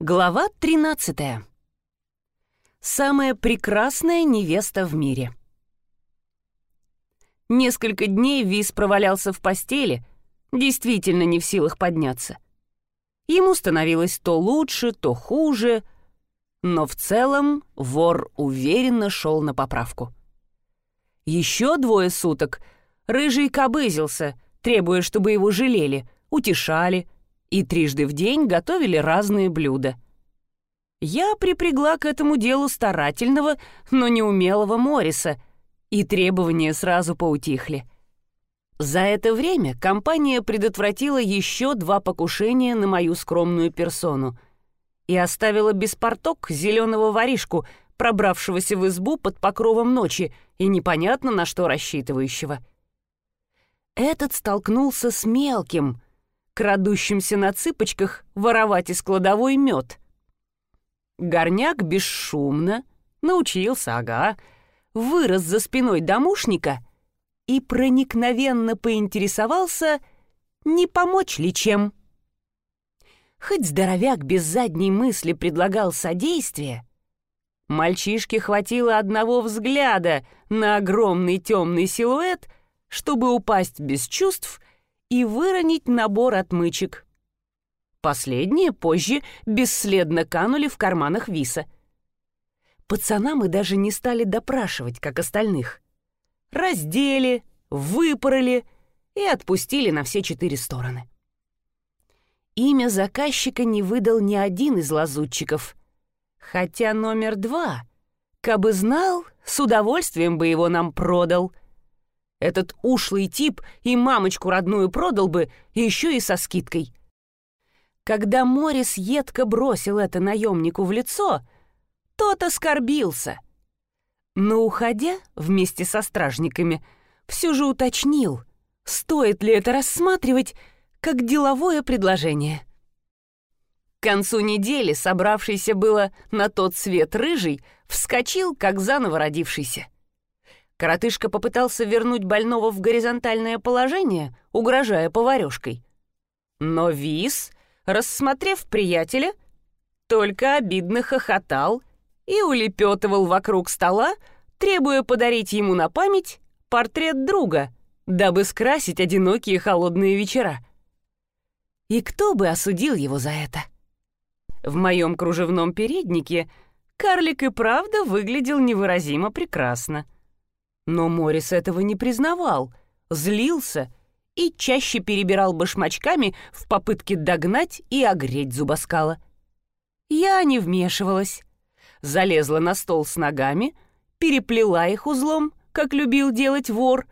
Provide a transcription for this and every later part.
Глава 13. Самая прекрасная невеста в мире. Несколько дней Вис провалялся в постели, действительно не в силах подняться. Ему становилось то лучше, то хуже, но в целом вор уверенно шел на поправку. Еще двое суток рыжий кобызился, требуя, чтобы его жалели, утешали, и трижды в день готовили разные блюда. Я припрягла к этому делу старательного, но неумелого Морриса, и требования сразу поутихли. За это время компания предотвратила еще два покушения на мою скромную персону и оставила без порток зеленого воришку, пробравшегося в избу под покровом ночи и непонятно на что рассчитывающего. Этот столкнулся с мелким — крадущимся на цыпочках воровать из кладовой мед. Горняк бесшумно научился, ага, вырос за спиной домушника и проникновенно поинтересовался, не помочь ли чем. Хоть здоровяк без задней мысли предлагал содействие, мальчишке хватило одного взгляда на огромный темный силуэт, чтобы упасть без чувств и выронить набор отмычек. Последние позже бесследно канули в карманах Виса. Пацана мы даже не стали допрашивать, как остальных. Раздели, выпороли и отпустили на все четыре стороны. Имя заказчика не выдал ни один из лазутчиков. Хотя номер два, кабы знал, с удовольствием бы его нам продал — этот ушлый тип и мамочку родную продал бы, еще и со скидкой. Когда Морис едко бросил это наемнику в лицо, тот оскорбился. Но, уходя вместе со стражниками, все же уточнил, стоит ли это рассматривать как деловое предложение. К концу недели собравшийся было на тот свет рыжий вскочил, как заново родившийся. Коротышка попытался вернуть больного в горизонтальное положение, угрожая поварёшкой. Но Вис, рассмотрев приятеля, только обидно хохотал и улепетывал вокруг стола, требуя подарить ему на память портрет друга, дабы скрасить одинокие холодные вечера. И кто бы осудил его за это? В моем кружевном переднике карлик и правда выглядел невыразимо прекрасно — но Морис этого не признавал, злился и чаще перебирал башмачками в попытке догнать и огреть зубоскала. Я не вмешивалась. Залезла на стол с ногами, переплела их узлом, как любил делать вор,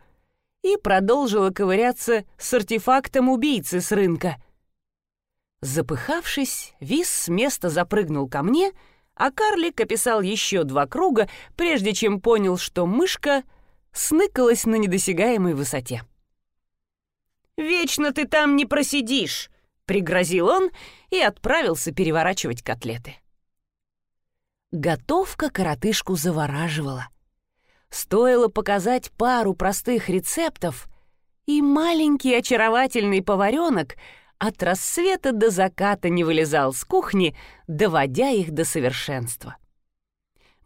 и продолжила ковыряться с артефактом убийцы с рынка. Запыхавшись, Вис с места запрыгнул ко мне, а карлик описал еще два круга, прежде чем понял, что мышка — сныкалась на недосягаемой высоте. «Вечно ты там не просидишь!» — пригрозил он и отправился переворачивать котлеты. Готовка коротышку завораживала. Стоило показать пару простых рецептов, и маленький очаровательный поваренок от рассвета до заката не вылезал с кухни, доводя их до совершенства.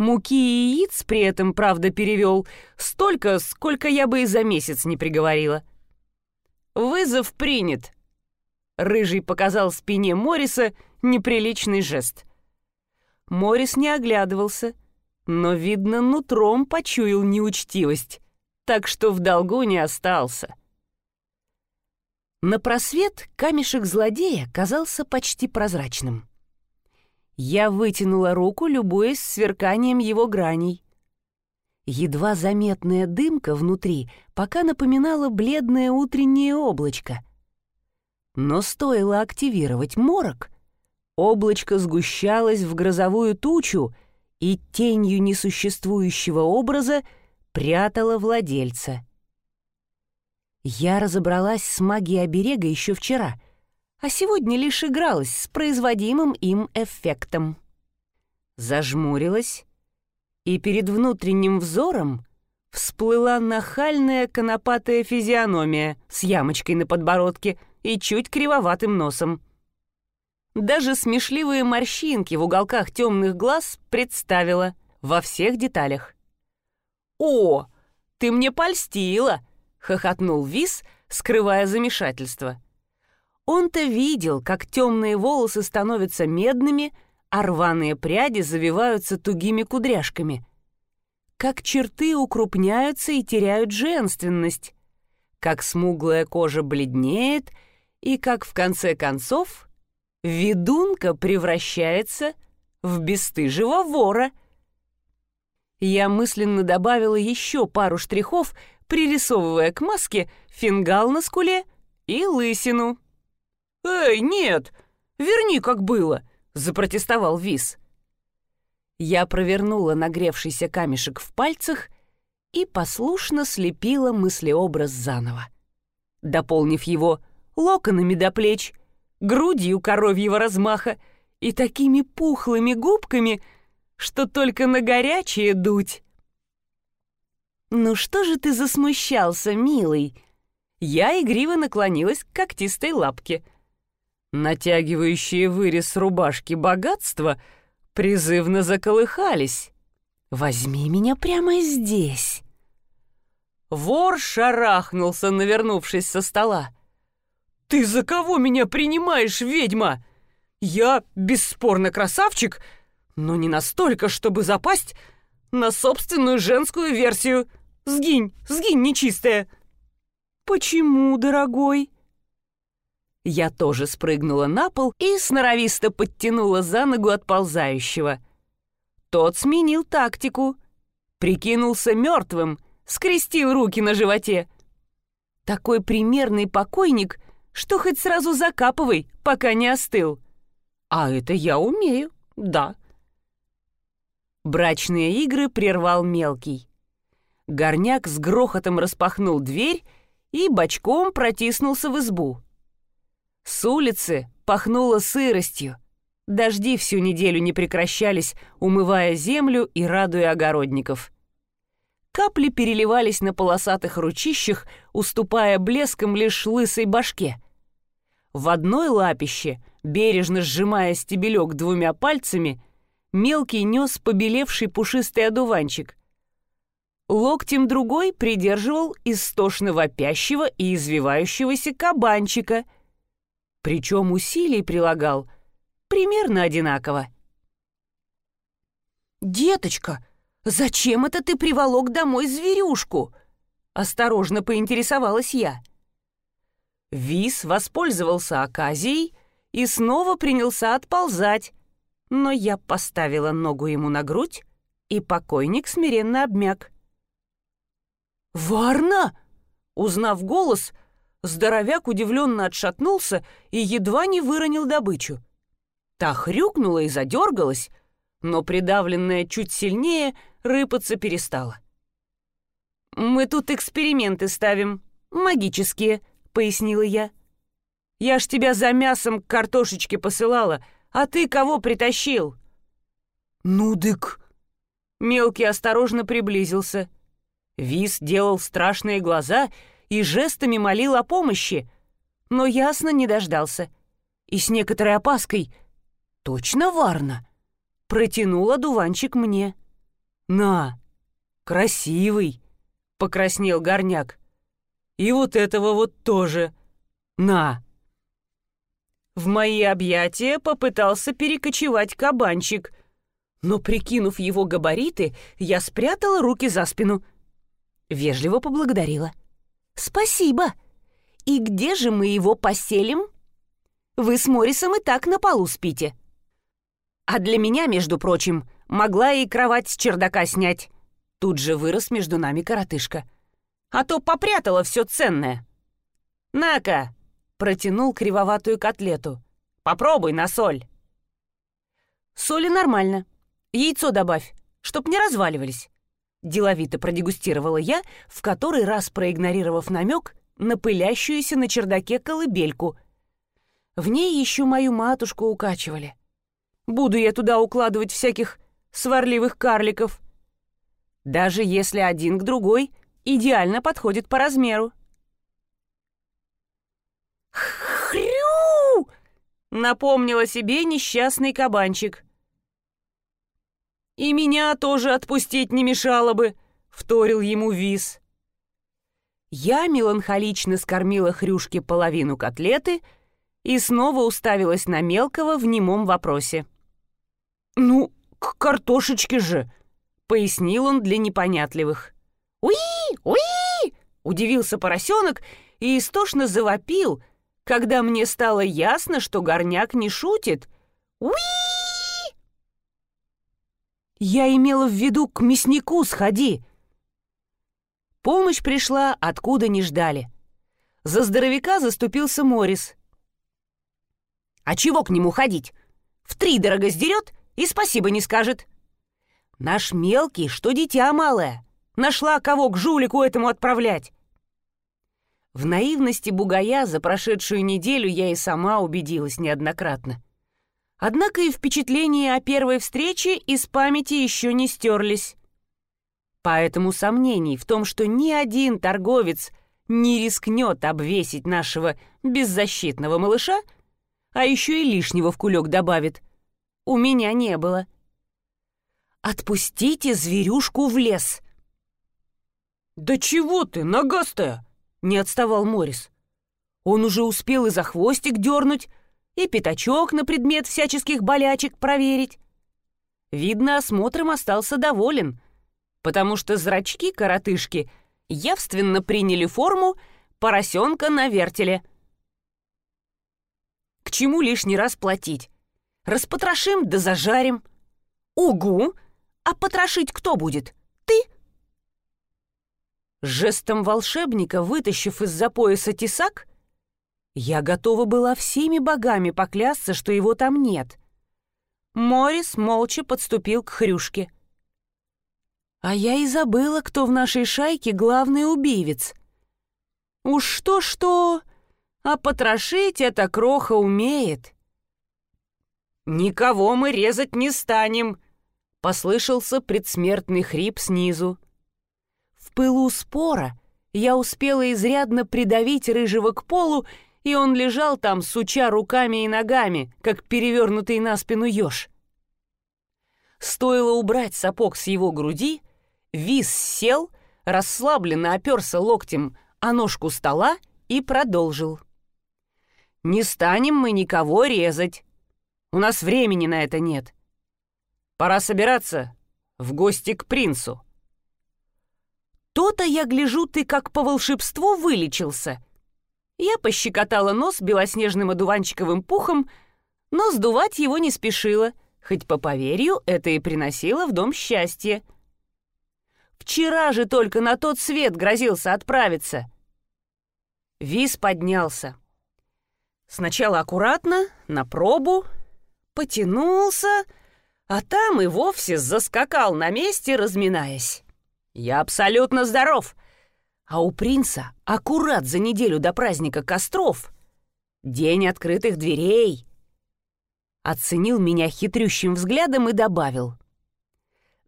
Муки и яиц при этом, правда, перевел столько, сколько я бы и за месяц не приговорила. «Вызов принят!» Рыжий показал спине Морриса неприличный жест. Моррис не оглядывался, но, видно, нутром почуял неучтивость, так что в долгу не остался. На просвет камешек злодея казался почти прозрачным. Я вытянула руку, любуясь сверканием его граней. Едва заметная дымка внутри пока напоминала бледное утреннее облачко. Но стоило активировать морок, облачко сгущалось в грозовую тучу и тенью несуществующего образа прятало владельца. Я разобралась с магией оберега еще вчера — а сегодня лишь игралась с производимым им эффектом. Зажмурилась, и перед внутренним взором всплыла нахальная конопатая физиономия с ямочкой на подбородке и чуть кривоватым носом. Даже смешливые морщинки в уголках темных глаз представила во всех деталях. «О, ты мне польстила!» — хохотнул Вис, скрывая замешательство. Он-то видел, как темные волосы становятся медными, а рваные пряди завиваются тугими кудряшками. Как черты укрупняются и теряют женственность. Как смуглая кожа бледнеет, и как в конце концов ведунка превращается в бесстыжего вора. Я мысленно добавила еще пару штрихов, пририсовывая к маске фингал на скуле и лысину. «Эй, нет! Верни, как было!» — запротестовал Вис. Я провернула нагревшийся камешек в пальцах и послушно слепила мыслеобраз заново, дополнив его локонами до плеч, грудью коровьего размаха и такими пухлыми губками, что только на горячее дуть. «Ну что же ты засмущался, милый?» Я игриво наклонилась к когтистой лапке. Натягивающие вырез рубашки богатства призывно заколыхались. «Возьми меня прямо здесь!» Вор шарахнулся, навернувшись со стола. «Ты за кого меня принимаешь, ведьма? Я, бесспорно, красавчик, но не настолько, чтобы запасть на собственную женскую версию. Сгинь, сгинь, нечистая!» «Почему, дорогой?» Я тоже спрыгнула на пол и сноровисто подтянула за ногу отползающего. Тот сменил тактику. Прикинулся мертвым, скрестил руки на животе. Такой примерный покойник — что хоть сразу закапывай, пока не остыл. А это я умею, да. Брачные игры прервал мелкий. Горняк с грохотом распахнул дверь и бочком протиснулся в избу. С улицы пахнуло сыростью. Дожди всю неделю не прекращались, умывая землю и радуя огородников. Капли переливались на полосатых ручищах, уступая блеском лишь лысой башке. В одной лапище, бережно сжимая стебелек двумя пальцами, мелкий нес побелевший пушистый одуванчик. Локтем другой придерживал истошно вопящего и извивающегося кабанчика, причем усилий прилагал примерно одинаково. «Деточка!» «Зачем это ты приволок домой зверюшку?» — осторожно поинтересовалась я. Вис воспользовался оказией и снова принялся отползать, но я поставила ногу ему на грудь, и покойник смиренно обмяк. «Варна!» Узнав голос, здоровяк удивленно отшатнулся и едва не выронил добычу. Та хрюкнула и задергалась, но придавленная чуть сильнее рыпаться перестала. «Мы тут эксперименты ставим, магические», — пояснила я. «Я ж тебя за мясом к картошечке посылала, а ты кого притащил?» «Ну, дык!» Мелкий осторожно приблизился. Вис делал страшные глаза и жестами молил о помощи, но ясно не дождался. И с некоторой опаской «Точно Варна?» протянула дуванчик мне. «На, красивый!» — покраснел горняк. «И вот этого вот тоже. На!» В мои объятия попытался перекочевать кабанчик, но, прикинув его габариты, я спрятала руки за спину. Вежливо поблагодарила. «Спасибо! И где же мы его поселим? Вы с Моррисом и так на полу спите». А для меня, между прочим, могла и кровать с чердака снять. Тут же вырос между нами коротышка. А то попрятала все ценное. «На-ка!» — протянул кривоватую котлету. «Попробуй на соль». «Соли нормально. Яйцо добавь, чтоб не разваливались». Деловито продегустировала я, в который раз проигнорировав намек на пылящуюся на чердаке колыбельку. В ней еще мою матушку укачивали. Буду я туда укладывать всяких сварливых карликов. Даже если один к другой идеально подходит по размеру. «Хрю!» напомнил о себе несчастный кабанчик. «И меня тоже отпустить не мешало бы», — вторил ему Виз. Я меланхолично скормила хрюшке половину котлеты и снова уставилась на мелкого в немом вопросе. «Ну, к картошечке же», — пояснил он для непонятливых. «Уи! Уи!» — удивился поросенок и истошно завопил, когда мне стало ясно, что горняк не шутит. «Уи!» «Я имела в виду к мяснику сходи», Помощь пришла, откуда не ждали. За здоровяка заступился Морис. «А чего к нему ходить? В три дорого сдерет и спасибо не скажет. Наш мелкий, что дитя малое, нашла кого к жулику этому отправлять». В наивности бугая за прошедшую неделю я и сама убедилась неоднократно. Однако и впечатления о первой встрече из памяти еще не стерлись. Поэтому сомнений в том, что ни один торговец не рискнет обвесить нашего беззащитного малыша, а еще и лишнего в кулек добавит, у меня не было. «Отпустите зверюшку в лес!» «Да чего ты, нагастая?» — не отставал Морис. Он уже успел и за хвостик дернуть, и пятачок на предмет всяческих болячек проверить. Видно, осмотром остался доволен — потому что зрачки-коротышки явственно приняли форму поросенка на вертеле. К чему лишний раз платить? Распотрошим да зажарим. Угу! А потрошить кто будет? Ты? Жестом волшебника, вытащив из-за пояса тесак, я готова была всеми богами поклясться, что его там нет. Морис молча подступил к хрюшке. А я и забыла, кто в нашей шайке главный убивец. Уж что-что, а потрошить эта кроха умеет. «Никого мы резать не станем», — послышался предсмертный хрип снизу. В пылу спора я успела изрядно придавить рыжего к полу, и он лежал там, суча руками и ногами, как перевернутый на спину еж. Стоило убрать сапог с его груди, Виз сел, расслабленно оперся локтем о ножку стола и продолжил. «Не станем мы никого резать. У нас времени на это нет. Пора собираться в гости к принцу». «То-то я гляжу, ты как по волшебству вылечился». Я пощекотала нос белоснежным одуванчиковым пухом, но сдувать его не спешила, хоть по поверью это и приносило в дом счастье — Вчера же только на тот свет грозился отправиться. Виз поднялся. Сначала аккуратно, на пробу, потянулся, а там и вовсе заскакал на месте, разминаясь. Я абсолютно здоров. А у принца аккурат за неделю до праздника костров. День открытых дверей. Оценил меня хитрющим взглядом и добавил.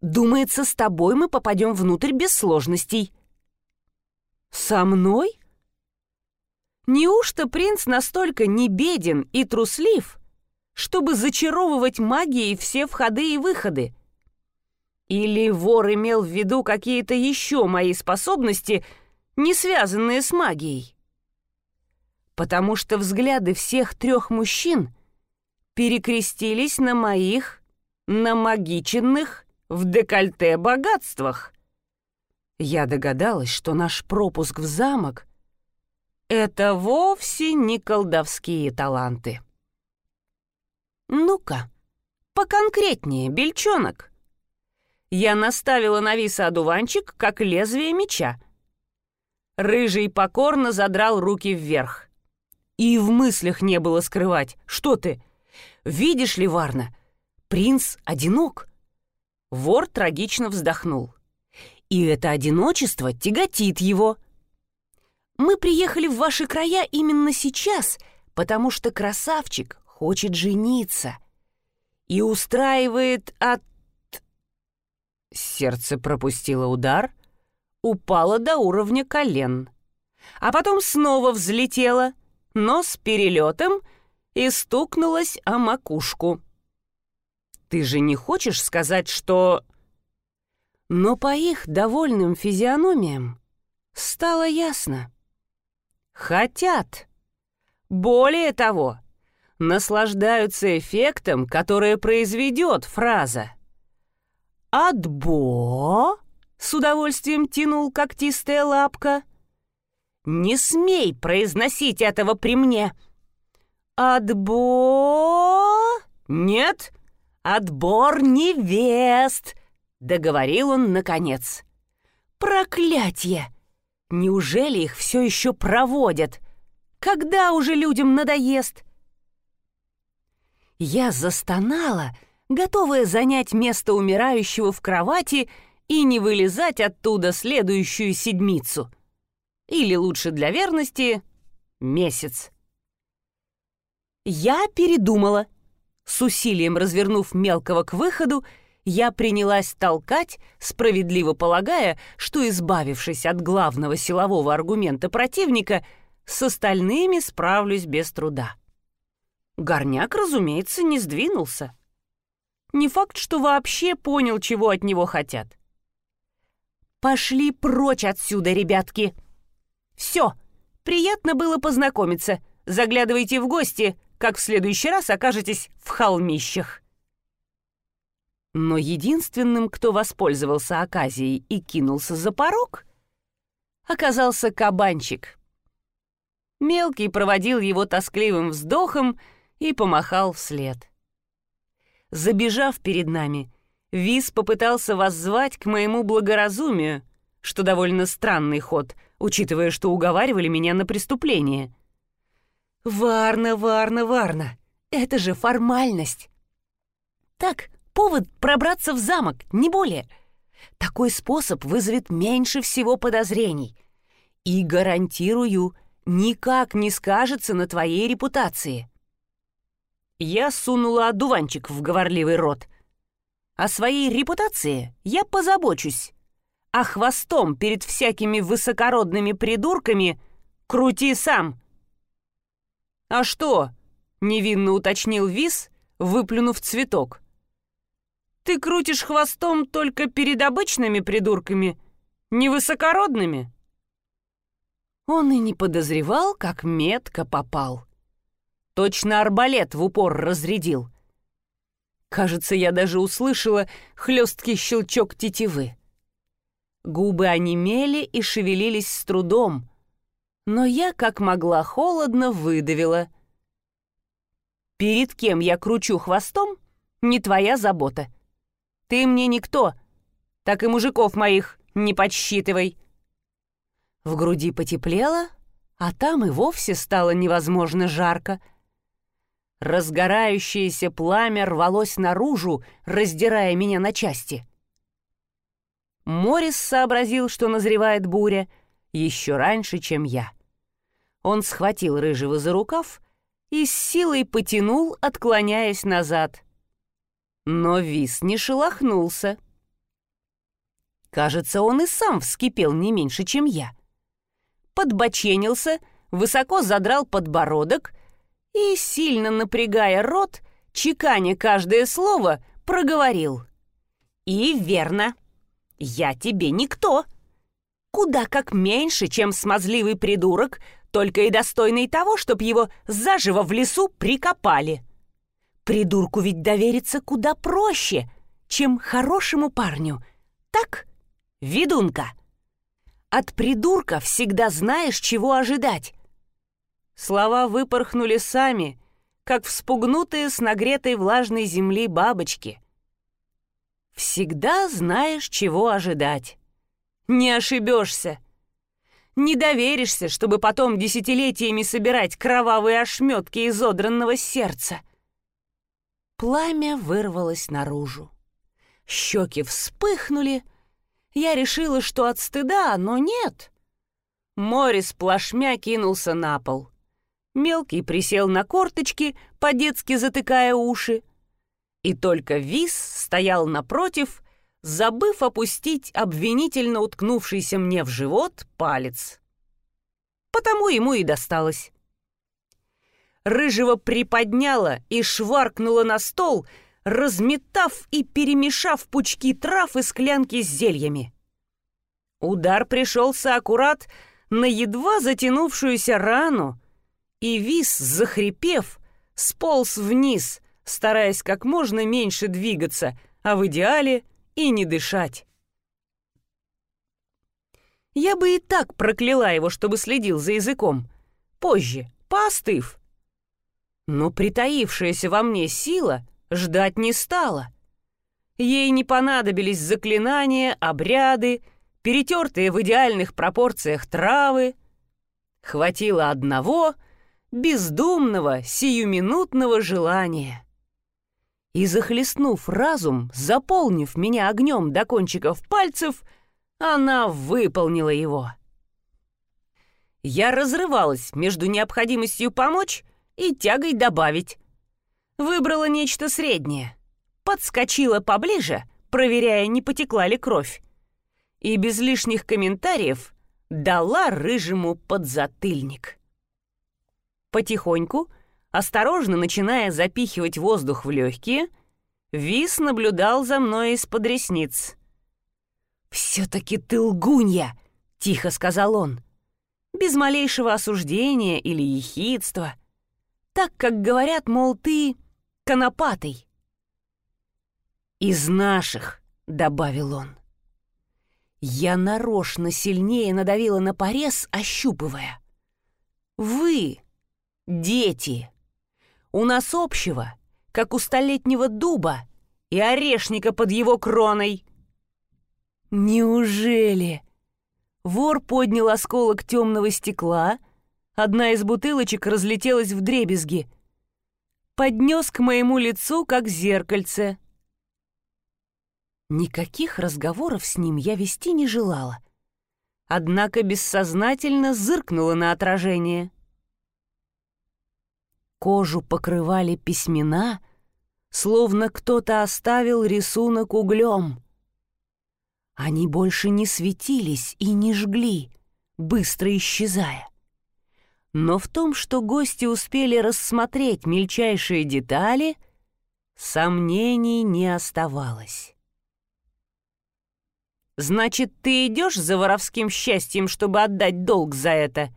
Думается, с тобой мы попадем внутрь без сложностей». «Со мной?» Неужто принц настолько небеден и труслив, чтобы зачаровывать магией все входы и выходы? Или вор имел в виду какие-то еще мои способности, не связанные с магией? Потому что взгляды всех трех мужчин перекрестились на моих намагиченных в декольте богатствах. Я догадалась, что наш пропуск в замок — это вовсе не колдовские таланты. «Ну-ка, поконкретнее, бельчонок». Я наставила на виса одуванчик, как лезвие меча. Рыжий покорно задрал руки вверх. И в мыслях не было скрывать. «Что ты? Видишь ли, Варна, принц одинок». Вор трагично вздохнул. И это одиночество тяготит его. Мы приехали в ваши края именно сейчас, потому что красавчик хочет жениться и устраивает от... Сердце пропустило удар, упало до уровня колен, а потом снова взлетело, но с перелетом и стукнулась о макушку. «Ты же не хочешь сказать, что...» Но по их довольным физиономиям стало ясно. Хотят. Более того, наслаждаются эффектом, который произведет фраза. «Отбо?» — с удовольствием тянул когтистая лапка. «Не смей произносить этого при мне!» «Отбо...» «Нет, отбор невест!» — договорил он наконец. «Проклятье! Неужели их все еще проводят? Когда уже людям надоест?» Я застонала, готовая занять место умирающего в кровати и не вылезать оттуда следующую седмицу. Или лучше для верности — месяц. Я передумала. С усилием развернув мелкого к выходу, я принялась толкать, справедливо полагая, что, избавившись от главного силового аргумента противника, с остальными справлюсь без труда. Горняк, разумеется, не сдвинулся. Не факт, что вообще понял, чего от него хотят. «Пошли прочь отсюда, ребятки!» «Все, приятно было познакомиться. Заглядывайте в гости, как в следующий раз окажетесь в холмищах. Но единственным, кто воспользовался оказией и кинулся за порог, оказался кабанчик. Мелкий проводил его тоскливым вздохом и помахал вслед. Забежав перед нами, Виз попытался воззвать к моему благоразумию, что довольно странный ход, учитывая, что уговаривали меня на преступление — «Варна, Варна, Варна! Это же формальность!» «Так, повод пробраться в замок, не более. Такой способ вызовет меньше всего подозрений. И, гарантирую, никак не скажется на твоей репутации». Я сунула одуванчик в говорливый рот. О своей репутации я позабочусь. А хвостом перед всякими высокородными придурками крути сам — «А что?» — невинно уточнил Вис, выплюнув цветок. «Ты крутишь хвостом только перед обычными придурками, невысокородными?» Он и не подозревал, как метко попал. Точно арбалет в упор разрядил. Кажется, я даже услышала хлесткий щелчок тетивы. Губы онемели и шевелились с трудом — но я как могла холодно выдавила. «Перед кем я кручу хвостом, не твоя забота. Ты мне никто, так и мужиков моих не подсчитывай». В груди потеплело, а там и вовсе стало невозможно жарко. Разгорающееся пламя рвалось наружу, раздирая меня на части. Морис сообразил, что назревает буря — еще раньше, чем я. Он схватил Рыжего за рукав и с силой потянул, отклоняясь назад. Но Вис не шелохнулся. Кажется, он и сам вскипел не меньше, чем я. Подбоченился, высоко задрал подбородок и, сильно напрягая рот, чеканя каждое слово, проговорил. «И верно, я тебе никто куда как меньше, чем смазливый придурок, только и достойный того, чтоб его заживо в лесу прикопали. Придурку ведь довериться куда проще, чем хорошему парню. Так, ведунка? От придурка всегда знаешь, чего ожидать. Слова выпорхнули сами, как вспугнутые с нагретой влажной земли бабочки. Всегда знаешь, чего ожидать. Не ошибешься. Не доверишься, чтобы потом десятилетиями собирать кровавые ошметки изодранного сердца. Пламя вырвалось наружу. Щеки вспыхнули. Я решила, что от стыда, но нет. Морис плашмя кинулся на пол. Мелкий присел на корточки, по-детски затыкая уши. И только Вис стоял напротив забыв опустить обвинительно уткнувшийся мне в живот палец. Потому ему и досталось. Рыжего приподняла и шваркнула на стол, разметав и перемешав пучки трав и склянки с зельями. Удар пришелся аккурат на едва затянувшуюся рану, и вис, захрипев, сполз вниз, стараясь как можно меньше двигаться, а в идеале и не дышать. Я бы и так прокляла его, чтобы следил за языком. Позже, поостыв. Но притаившаяся во мне сила ждать не стала. Ей не понадобились заклинания, обряды, перетертые в идеальных пропорциях травы. Хватило одного бездумного, сиюминутного желания. И захлестнув разум, заполнив меня огнем до кончиков пальцев, она выполнила его. Я разрывалась между необходимостью помочь и тягой добавить. Выбрала нечто среднее. Подскочила поближе, проверяя, не потекла ли кровь и без лишних комментариев дала рыжему подзатыльник. Потихоньку, осторожно начиная запихивать воздух в легкие, Вис наблюдал за мной из-под ресниц. «Все-таки ты лгунья!» — тихо сказал он. Без малейшего осуждения или ехидства. Так, как говорят, мол, ты конопатый. «Из наших», — добавил он. Я нарочно сильнее надавила на порез, ощупывая. «Вы, дети, у нас общего, как у столетнего дуба и орешника под его кроной». «Неужели?» Вор поднял осколок темного стекла, одна из бутылочек разлетелась в дребезги. Поднес к моему лицу, как зеркальце. Никаких разговоров с ним я вести не желала. Однако бессознательно зыркнула на отражение. Кожу покрывали письмена, словно кто-то оставил рисунок углем. Они больше не светились и не жгли, быстро исчезая. Но в том, что гости успели рассмотреть мельчайшие детали, сомнений не оставалось. Значит, ты идешь за воровским счастьем, чтобы отдать долг за это?»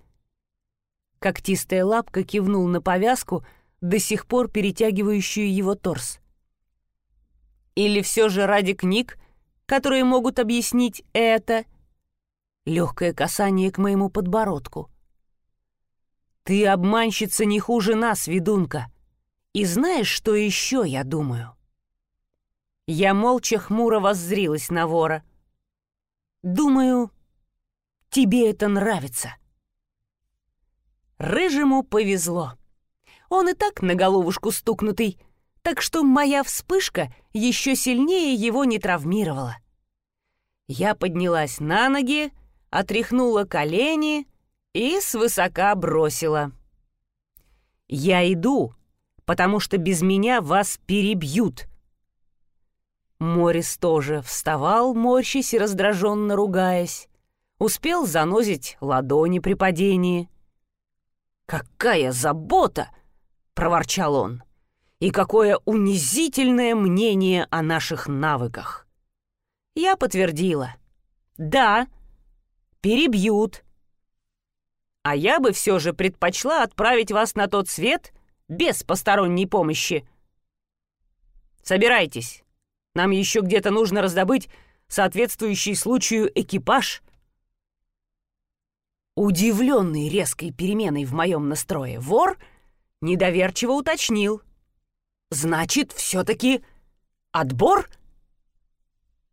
Когтистая лапка кивнул на повязку, до сих пор перетягивающую его торс. «Или все же ради книг, которые могут объяснить это?» Легкое касание к моему подбородку. «Ты обманщица не хуже нас, ведунка. И знаешь, что еще я думаю?» Я молча хмуро воззрилась на вора — Думаю, тебе это нравится. Рыжему повезло. Он и так на головушку стукнутый, так что моя вспышка еще сильнее его не травмировала. Я поднялась на ноги, отряхнула колени и свысока бросила. «Я иду, потому что без меня вас перебьют», Морис тоже вставал, морщись и раздраженно ругаясь. Успел занозить ладони при падении. «Какая забота!» — проворчал он. «И какое унизительное мнение о наших навыках!» Я подтвердила. «Да, перебьют. А я бы все же предпочла отправить вас на тот свет без посторонней помощи. Собирайтесь, нам еще где-то нужно раздобыть соответствующий случаю экипаж. Удивленный резкой переменой в моем настрое вор недоверчиво уточнил. «Значит, все-таки отбор?»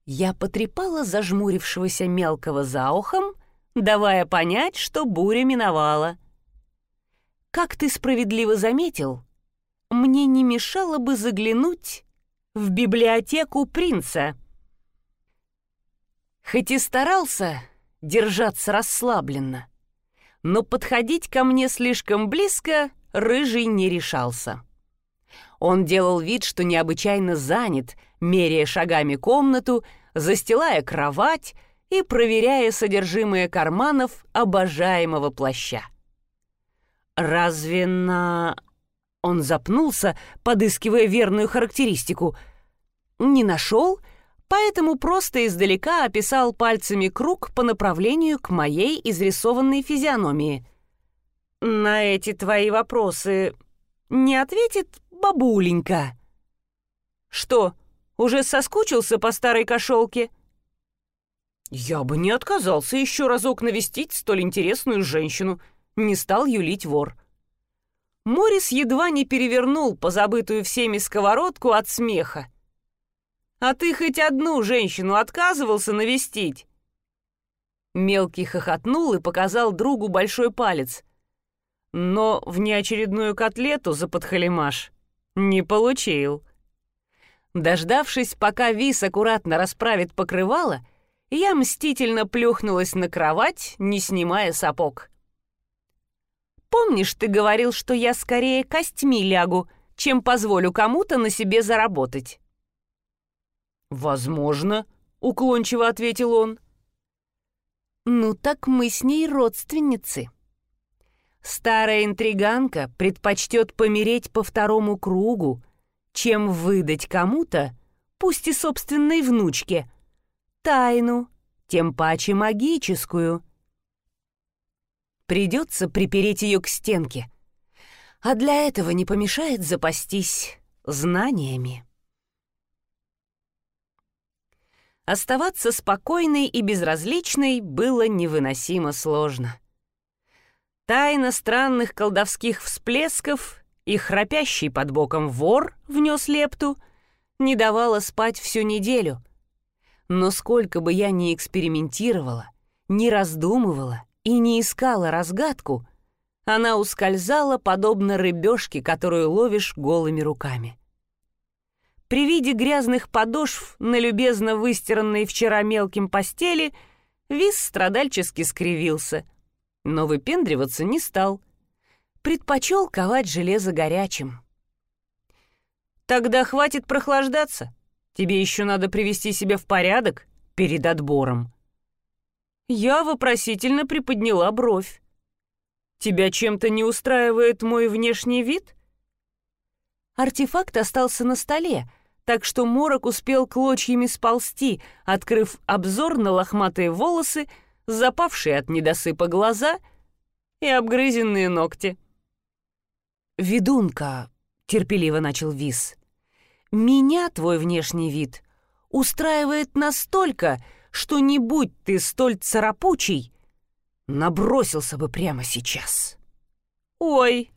Я потрепала зажмурившегося мелкого за ухом, давая понять, что буря миновала. «Как ты справедливо заметил, мне не мешало бы заглянуть в библиотеку принца. Хоть и старался держаться расслабленно, но подходить ко мне слишком близко рыжий не решался. Он делал вид, что необычайно занят, меряя шагами комнату, застилая кровать и проверяя содержимое карманов обожаемого плаща. «Разве на Он запнулся, подыскивая верную характеристику. Не нашел, поэтому просто издалека описал пальцами круг по направлению к моей изрисованной физиономии. «На эти твои вопросы не ответит бабуленька?» «Что, уже соскучился по старой кошелке?» «Я бы не отказался еще разок навестить столь интересную женщину», — не стал юлить вор. Морис едва не перевернул позабытую всеми сковородку от смеха. «А ты хоть одну женщину отказывался навестить?» Мелкий хохотнул и показал другу большой палец. Но в неочередную котлету за подхалимаш не получил. Дождавшись, пока Вис аккуратно расправит покрывало, я мстительно плюхнулась на кровать, не снимая сапог. Помнишь, ты говорил, что я скорее костьми лягу, чем позволю кому-то на себе заработать?» «Возможно», — уклончиво ответил он. «Ну так мы с ней родственницы. Старая интриганка предпочтет помереть по второму кругу, чем выдать кому-то, пусть и собственной внучке, тайну, тем паче магическую, Придется припереть ее к стенке. А для этого не помешает запастись знаниями. Оставаться спокойной и безразличной было невыносимо сложно. Тайна странных колдовских всплесков и храпящий под боком вор внес лепту, не давала спать всю неделю. Но сколько бы я ни экспериментировала, ни раздумывала, и не искала разгадку, она ускользала, подобно рыбешке, которую ловишь голыми руками. При виде грязных подошв на любезно выстиранной вчера мелким постели Вис страдальчески скривился, но выпендриваться не стал. Предпочел ковать железо горячим. «Тогда хватит прохлаждаться. Тебе еще надо привести себя в порядок перед отбором», я вопросительно приподняла бровь. «Тебя чем-то не устраивает мой внешний вид?» Артефакт остался на столе, так что морок успел клочьями сползти, открыв обзор на лохматые волосы, запавшие от недосыпа глаза и обгрызенные ногти. «Ведунка», — терпеливо начал Вис, — «меня твой внешний вид устраивает настолько, что не будь ты столь царапучий, набросился бы прямо сейчас. Ой!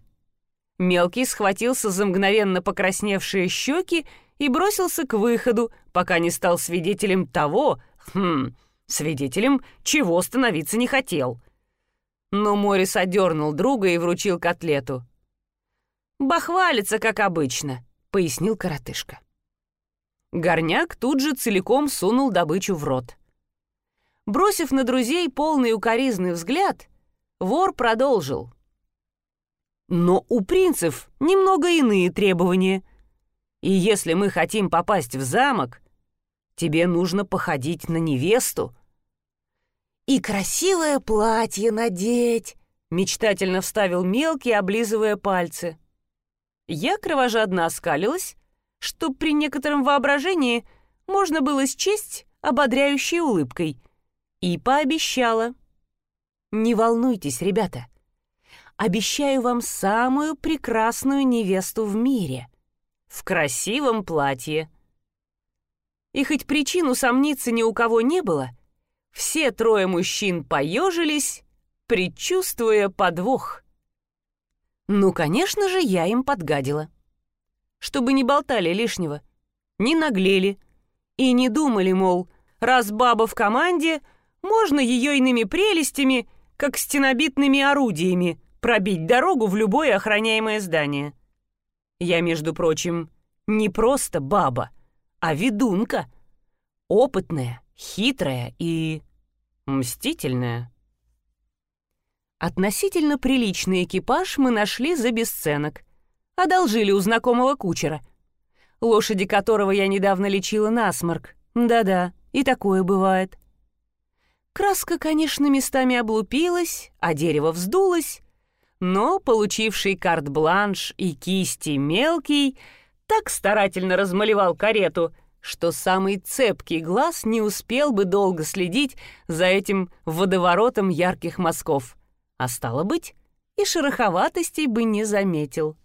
Мелкий схватился за мгновенно покрасневшие щеки и бросился к выходу, пока не стал свидетелем того, хм, свидетелем, чего становиться не хотел. Но Морис одернул друга и вручил котлету. «Бахвалится, как обычно», — пояснил коротышка. Горняк тут же целиком сунул добычу в рот. Бросив на друзей полный укоризный взгляд, вор продолжил. «Но у принцев немного иные требования. И если мы хотим попасть в замок, тебе нужно походить на невесту». «И красивое платье надеть», — мечтательно вставил мелкий, облизывая пальцы. Я кровожадно оскалилась, что при некотором воображении можно было счесть ободряющей улыбкой — и пообещала. «Не волнуйтесь, ребята. Обещаю вам самую прекрасную невесту в мире. В красивом платье». И хоть причину сомниться ни у кого не было, все трое мужчин поежились, предчувствуя подвох. Ну, конечно же, я им подгадила. Чтобы не болтали лишнего, не наглели и не думали, мол, раз баба в команде — можно ее иными прелестями, как стенобитными орудиями, пробить дорогу в любое охраняемое здание. Я, между прочим, не просто баба, а ведунка. Опытная, хитрая и мстительная. Относительно приличный экипаж мы нашли за бесценок. Одолжили у знакомого кучера, лошади которого я недавно лечила насморк. Да-да, и такое бывает. Краска, конечно, местами облупилась, а дерево вздулось, но получивший карт-бланш и кисти мелкий так старательно размалевал карету, что самый цепкий глаз не успел бы долго следить за этим водоворотом ярких мазков, а стало быть, и шероховатостей бы не заметил.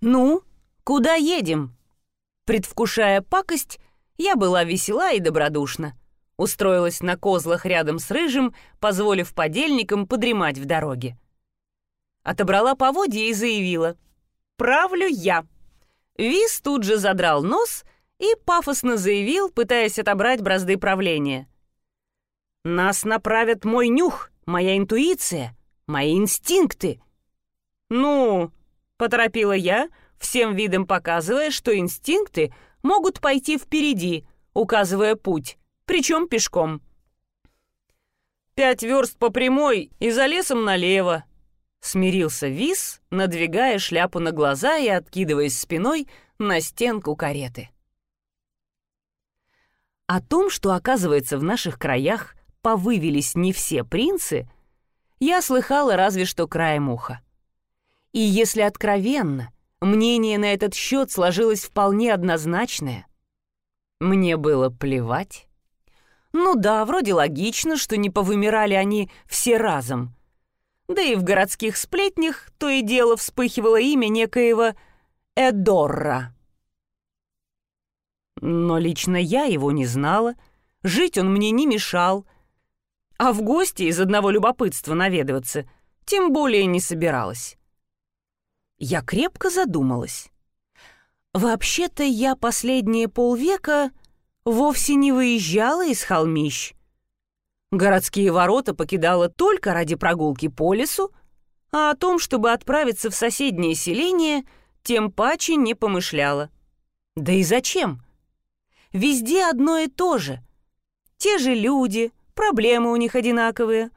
«Ну, куда едем?» Предвкушая пакость, я была весела и добродушна. Устроилась на козлах рядом с Рыжим, позволив подельникам подремать в дороге. Отобрала поводья и заявила «Правлю я». Вис тут же задрал нос и пафосно заявил, пытаясь отобрать бразды правления. «Нас направят мой нюх, моя интуиция, мои инстинкты». «Ну, — поторопила я, всем видом показывая, что инстинкты могут пойти впереди, указывая путь, причем пешком. «Пять верст по прямой и за лесом налево», — смирился Вис, надвигая шляпу на глаза и откидываясь спиной на стенку кареты. О том, что, оказывается, в наших краях повывелись не все принцы, я слыхала разве что краем уха. И если откровенно, мнение на этот счет сложилось вполне однозначное. Мне было плевать. Ну да, вроде логично, что не повымирали они все разом. Да и в городских сплетнях то и дело вспыхивало имя некоего Эдорра. Но лично я его не знала, жить он мне не мешал, а в гости из одного любопытства наведываться тем более не собиралась. Я крепко задумалась. Вообще-то я последние полвека вовсе не выезжала из холмищ. Городские ворота покидала только ради прогулки по лесу, а о том, чтобы отправиться в соседнее селение, тем паче не помышляла. Да и зачем? Везде одно и то же. Те же люди, проблемы у них одинаковые.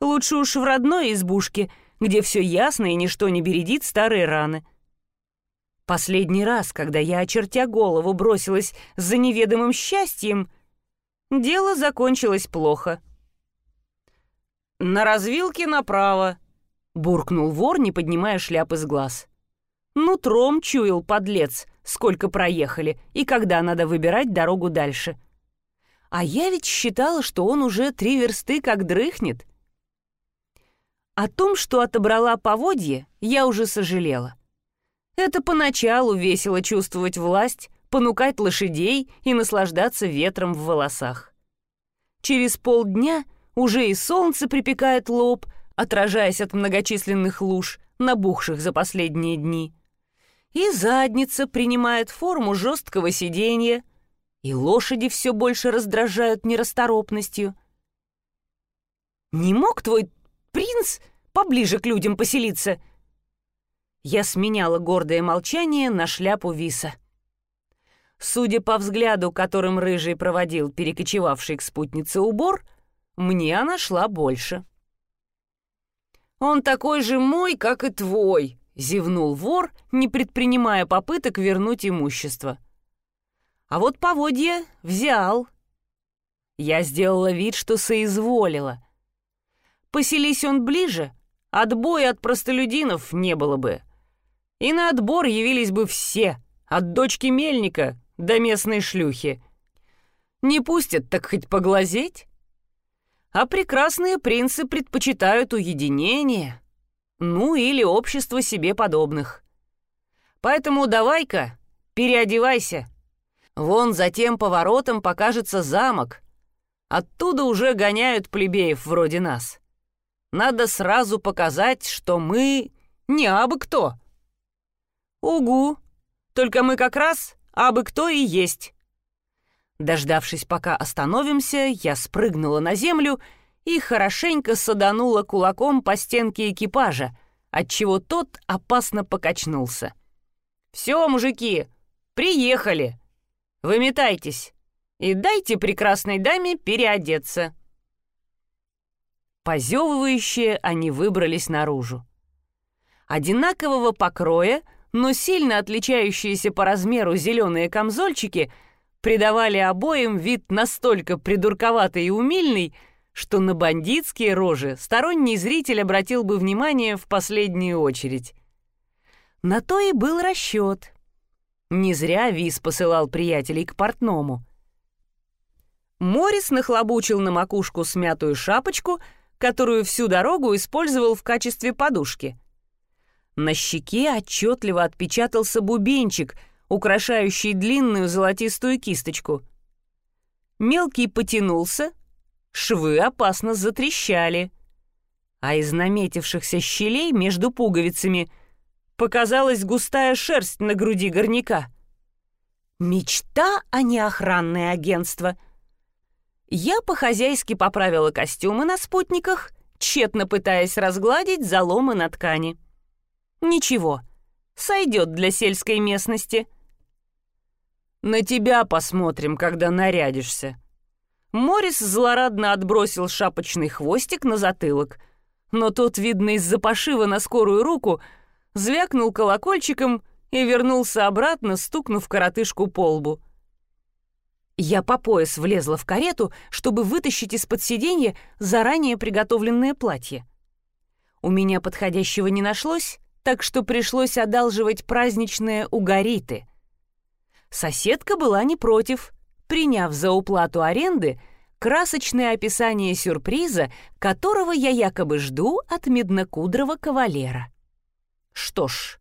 Лучше уж в родной избушке — где все ясно и ничто не бередит старые раны. Последний раз, когда я, очертя голову, бросилась за неведомым счастьем, дело закончилось плохо. «На развилке направо», — буркнул вор, не поднимая шляпы с глаз. Нутром чуял подлец, сколько проехали и когда надо выбирать дорогу дальше. А я ведь считала, что он уже три версты как дрыхнет. О том, что отобрала поводье, я уже сожалела. Это поначалу весело чувствовать власть, понукать лошадей и наслаждаться ветром в волосах. Через полдня уже и солнце припекает лоб, отражаясь от многочисленных луж, набухших за последние дни. И задница принимает форму жесткого сиденья, и лошади все больше раздражают нерасторопностью. «Не мог твой принц поближе к людям поселиться. Я сменяла гордое молчание на шляпу виса. Судя по взгляду, которым Рыжий проводил перекочевавший к спутнице убор, мне она шла больше. «Он такой же мой, как и твой», — зевнул вор, не предпринимая попыток вернуть имущество. «А вот поводья взял». Я сделала вид, что соизволила. Поселись он ближе, Отбоя от простолюдинов не было бы. И на отбор явились бы все, от дочки мельника до местной шлюхи. Не пустят, так хоть поглазеть. А прекрасные принцы предпочитают уединение, ну или общество себе подобных. Поэтому давай-ка, переодевайся. Вон за тем поворотом покажется замок. Оттуда уже гоняют плебеев вроде нас. Надо сразу показать, что мы не абы кто. Угу. Только мы как раз абы кто и есть. Дождавшись, пока остановимся, я спрыгнула на землю и хорошенько саданула кулаком по стенке экипажа, отчего тот опасно покачнулся. «Все, мужики, приехали! Выметайтесь и дайте прекрасной даме переодеться!» Позевывающие, они выбрались наружу. Одинакового покроя, но сильно отличающиеся по размеру зеленые камзольчики придавали обоим вид настолько придурковатый и умильный, что на бандитские рожи сторонний зритель обратил бы внимание в последнюю очередь. На то и был расчет. Не зря Виз посылал приятелей к портному. Морис нахлобучил на макушку смятую шапочку, которую всю дорогу использовал в качестве подушки. На щеке отчетливо отпечатался бубенчик, украшающий длинную золотистую кисточку. Мелкий потянулся, швы опасно затрещали, а из наметившихся щелей между пуговицами показалась густая шерсть на груди горняка. Мечта, а не охранное агентство. Я по-хозяйски поправила костюмы на спутниках, тщетно пытаясь разгладить заломы на ткани. Ничего, сойдет для сельской местности. На тебя посмотрим, когда нарядишься. Морис злорадно отбросил шапочный хвостик на затылок, но тот, видно, из-за пошива на скорую руку, звякнул колокольчиком и вернулся обратно, стукнув коротышку по лбу. Я по пояс влезла в карету, чтобы вытащить из-под сиденья заранее приготовленное платье. У меня подходящего не нашлось, так что пришлось одалживать праздничные угориты. Соседка была не против, приняв за уплату аренды красочное описание сюрприза, которого я якобы жду от меднокудрого кавалера. Что ж,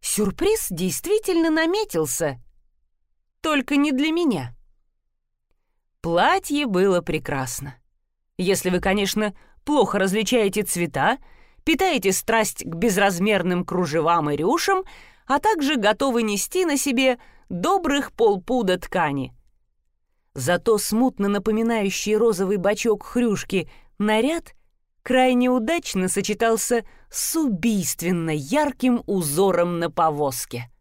сюрприз действительно наметился, только не для меня. Платье было прекрасно. Если вы, конечно, плохо различаете цвета, питаете страсть к безразмерным кружевам и рюшам, а также готовы нести на себе добрых полпуда ткани. Зато смутно напоминающий розовый бачок хрюшки наряд крайне удачно сочетался с убийственно ярким узором на повозке.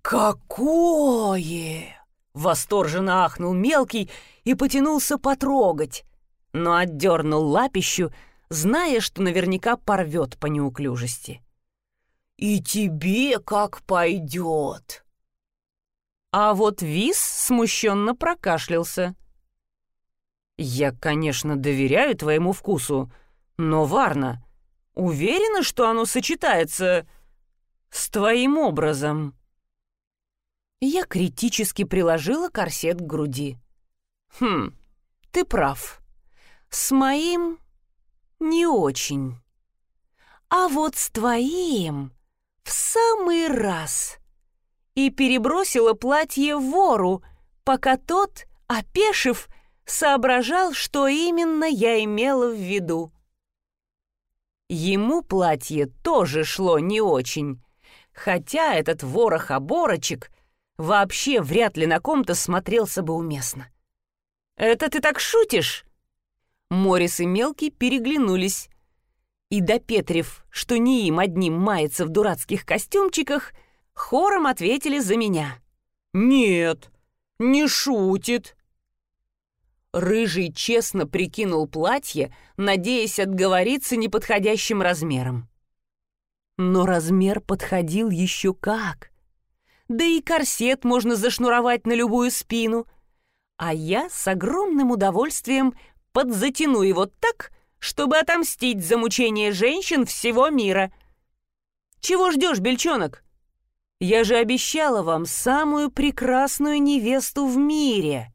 «Какое!» — восторженно ахнул мелкий и потянулся потрогать, но отдернул лапищу, зная, что наверняка порвет по неуклюжести. «И тебе как пойдет!» А вот Вис смущенно прокашлялся. «Я, конечно, доверяю твоему вкусу, но, Варна, уверена, что оно сочетается с твоим образом?» Я критически приложила корсет к груди. «Хм, ты прав. С моим не очень. А вот с твоим в самый раз. И перебросила платье вору, пока тот, опешив, соображал, что именно я имела в виду. Ему платье тоже шло не очень, хотя этот ворох-оборочек вообще вряд ли на ком-то смотрелся бы уместно. «Это ты так шутишь?» Морис и Мелкий переглянулись. И допетрив, что не им одним мается в дурацких костюмчиках, хором ответили за меня. «Нет, не шутит». Рыжий честно прикинул платье, надеясь отговориться неподходящим размером. Но размер подходил еще как. Да и корсет можно зашнуровать на любую спину. А я с огромным удовольствием подзатяну его так, чтобы отомстить за мучение женщин всего мира. Чего ждешь, бельчонок? Я же обещала вам самую прекрасную невесту в мире.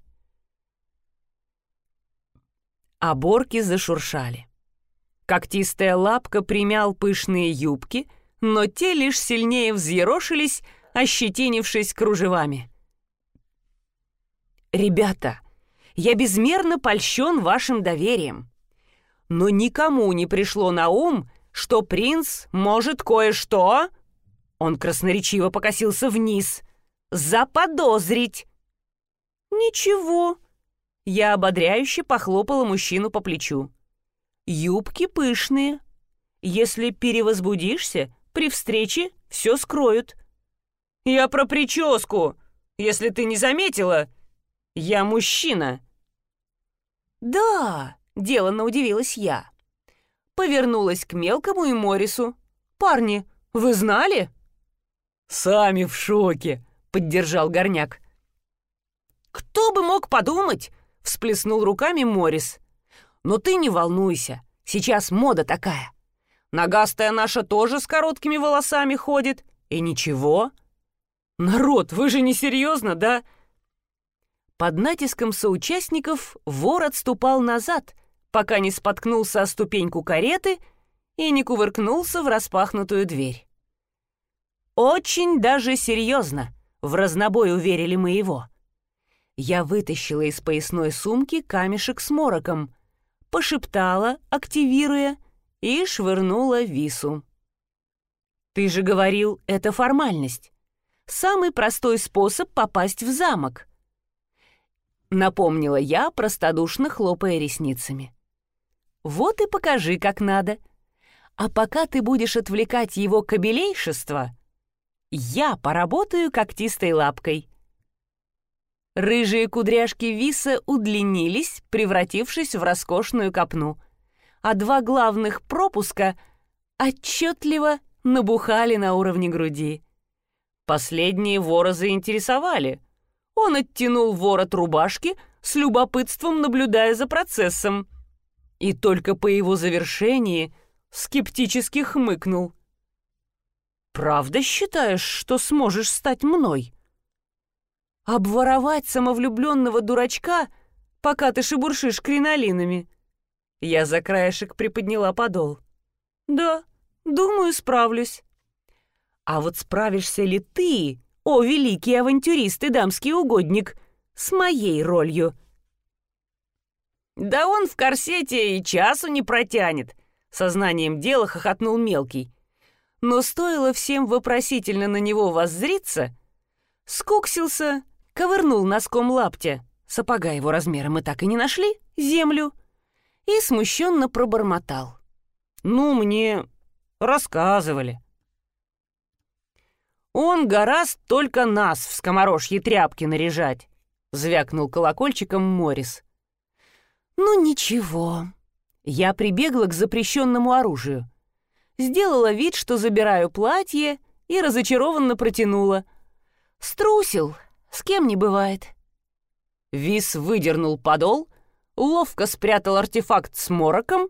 Оборки зашуршали. Когтистая лапка примял пышные юбки, но те лишь сильнее взъерошились, ощетинившись кружевами. «Ребята, я безмерно польщен вашим доверием. Но никому не пришло на ум, что принц может кое-что...» Он красноречиво покосился вниз. «Заподозрить!» «Ничего». Я ободряюще похлопала мужчину по плечу. «Юбки пышные. Если перевозбудишься, при встрече все скроют». «Я про прическу. Если ты не заметила, я мужчина». «Да», — деланно удивилась я. Повернулась к Мелкому и Морису. «Парни, вы знали?» «Сами в шоке», — поддержал Горняк. «Кто бы мог подумать?» — всплеснул руками Морис. Но ты не волнуйся, сейчас мода такая. Нагастая наша тоже с короткими волосами ходит, и ничего. Народ, вы же не серьезно, да? Под натиском соучастников вор отступал назад, пока не споткнулся о ступеньку кареты и не кувыркнулся в распахнутую дверь. Очень даже серьезно, в разнобой уверили мы его. Я вытащила из поясной сумки камешек с мороком, пошептала, активируя, и швырнула вису. «Ты же говорил, это формальность. Самый простой способ попасть в замок», Напомнила я, простодушно хлопая ресницами. «Вот и покажи, как надо. А пока ты будешь отвлекать его кобелейшество, я поработаю когтистой лапкой». Рыжие кудряшки Виса удлинились, превратившись в роскошную копну, а два главных пропуска отчетливо набухали на уровне груди. Последние вора заинтересовали. Он оттянул ворот рубашки, с любопытством наблюдая за процессом. И только по его завершении скептически хмыкнул. «Правда считаешь, что сможешь стать мной?» «Обворовать самовлюбленного дурачка, пока ты шебуршишь кринолинами?» Я за краешек приподняла подол. «Да, думаю, справлюсь». «А вот справишься ли ты, о, великий авантюрист и дамский угодник, с моей ролью. Да он в корсете и часу не протянет, сознанием дела хохотнул мелкий. Но стоило всем вопросительно на него воззриться, скуксился, ковырнул носком лаптя, сапога его размера мы так и не нашли, землю, и смущенно пробормотал. «Ну, мне рассказывали». «Он гораст только нас в скоморожьи тряпки наряжать», — звякнул колокольчиком Морис. «Ну ничего». Я прибегла к запрещенному оружию. Сделала вид, что забираю платье, и разочарованно протянула. «Струсил, с кем не бывает». Вис выдернул подол, ловко спрятал артефакт с мороком,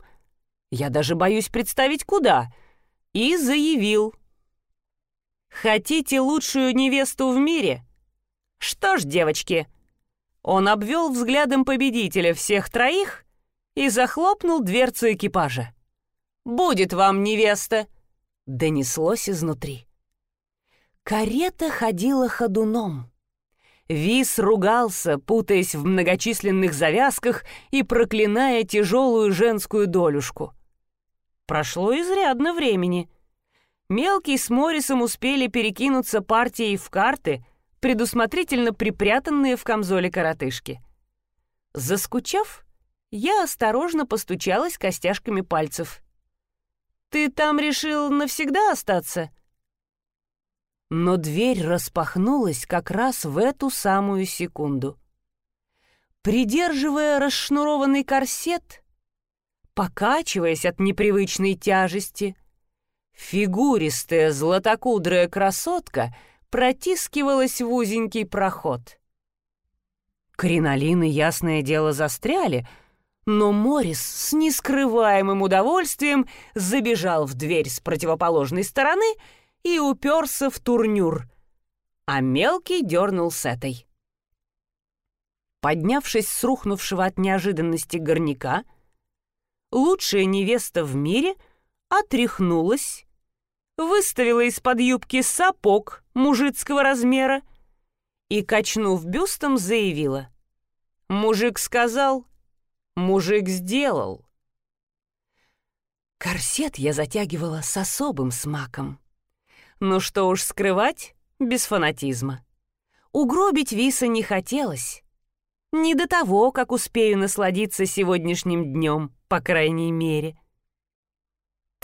я даже боюсь представить куда, и заявил — Хотите лучшую невесту в мире? Что ж, девочки, он обвел взглядом победителя всех троих и захлопнул дверцу экипажа. «Будет вам невеста!» — донеслось изнутри. Карета ходила ходуном. Вис ругался, путаясь в многочисленных завязках и проклиная тяжелую женскую долюшку. Прошло изрядно времени — Мелкий с Моррисом успели перекинуться партией в карты, предусмотрительно припрятанные в камзоле коротышки. Заскучав, я осторожно постучалась костяшками пальцев. «Ты там решил навсегда остаться?» Но дверь распахнулась как раз в эту самую секунду. Придерживая расшнурованный корсет, покачиваясь от непривычной тяжести, Фигуристая златокудрая красотка протискивалась в узенький проход. Кринолины, ясное дело, застряли, но Морис с нескрываемым удовольствием забежал в дверь с противоположной стороны и уперся в турнюр, а мелкий дернул с этой. Поднявшись с рухнувшего от неожиданности горняка, лучшая невеста в мире отряхнулась выставила из-под юбки сапог мужицкого размера и, качнув бюстом, заявила. «Мужик сказал, мужик сделал». Корсет я затягивала с особым смаком. Ну что уж скрывать, без фанатизма. Угробить Виса не хотелось. Не до того, как успею насладиться сегодняшним днем, по крайней мере. —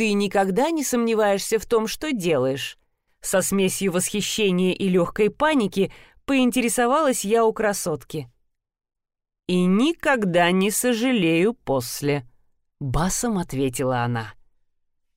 ты никогда не сомневаешься в том, что делаешь?» Со смесью восхищения и легкой паники поинтересовалась я у красотки. «И никогда не сожалею после», — басом ответила она.